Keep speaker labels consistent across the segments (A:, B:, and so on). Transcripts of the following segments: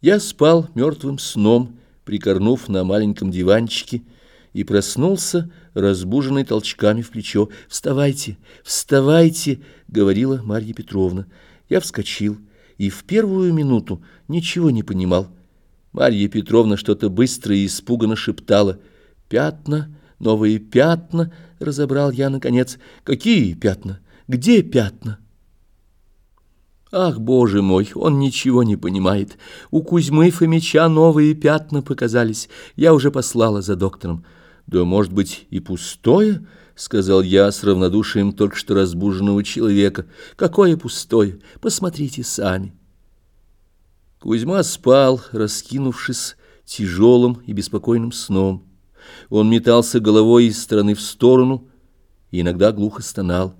A: Я спал мертвым сном, прикорнув на маленьком диванчике, и проснулся, разбуженный толчками в плечо. «Вставайте, вставайте!» — говорила Марья Петровна. Я вскочил и в первую минуту ничего не понимал. Марья Петровна что-то быстро и испуганно шептала. «Пятна, новые пятна!» — разобрал я наконец. «Какие пятна? Где пятна?» Ах, боже мой, он ничего не понимает. У Кузьмы Фомича новые пятна показались. Я уже послала за доктором. Да, может быть, и пустое, сказал я с равнодушием только что разбуженного человека. Какое пустое? Посмотрите сами. Кузьма спал, раскинувшись тяжелым и беспокойным сном. Он метался головой из стороны в сторону и иногда глухо стонал.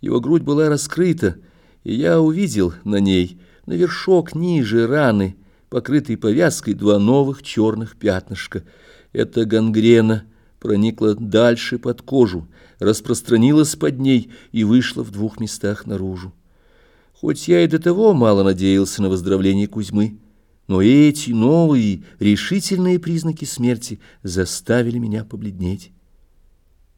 A: Его грудь была раскрыта, и я увидел на ней, на вершок ниже раны, покрытой повязкой, два новых черных пятнышка. Эта гангрена проникла дальше под кожу, распространилась под ней и вышла в двух местах наружу. Хоть я и до того мало надеялся на выздоровление Кузьмы, но эти новые решительные признаки смерти заставили меня побледнеть.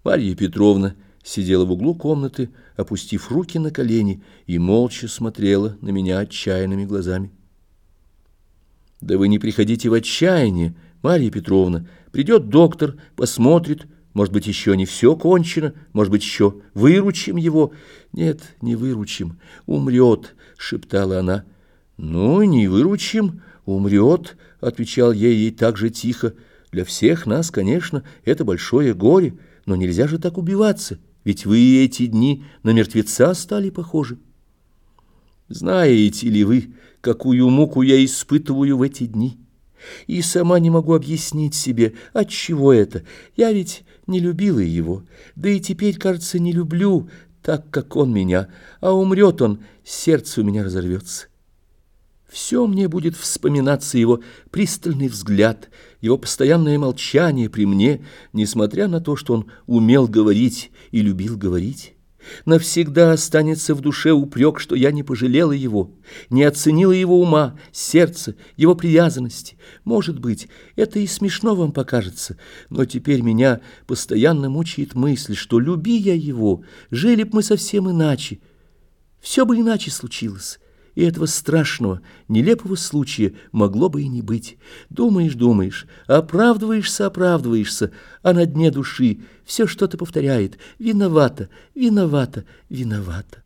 A: Марья Петровна сидела в углу комнаты, опустив руки на колени, и молча смотрела на меня отчаянными глазами. «Да вы не приходите в отчаяние, Марья Петровна. Придет доктор, посмотрит, может быть, еще не все кончено, может быть, еще выручим его». «Нет, не выручим, умрет», — шептала она. «Ну, не выручим, умрет», — отвечал ей ей так же тихо. «Для всех нас, конечно, это большое горе, но нельзя же так убиваться». Ведь вы эти дни на мертвеца стали похожи. Знаете ли вы, какую муку я испытываю в эти дни? И сама не могу объяснить себе, от чего это. Я ведь не любила его, да и теперь, кажется, не люблю так, как он меня, а умрет он, сердце у меня разорвется. Все мне будет вспоминаться его пристальный взгляд, его постоянное молчание при мне, несмотря на то, что он умел говорить и любил говорить. Навсегда останется в душе упрек, что я не пожалела его, не оценила его ума, сердца, его привязанности. Может быть, это и смешно вам покажется, но теперь меня постоянно мучает мысль, что, люби я его, жили б мы совсем иначе. Все бы иначе случилось и этого страшного, нелепого случая могло бы и не быть. Думаешь, думаешь, оправдываешься, оправдываешься, а на дне души все что-то повторяет. Виновата, виновата, виновата.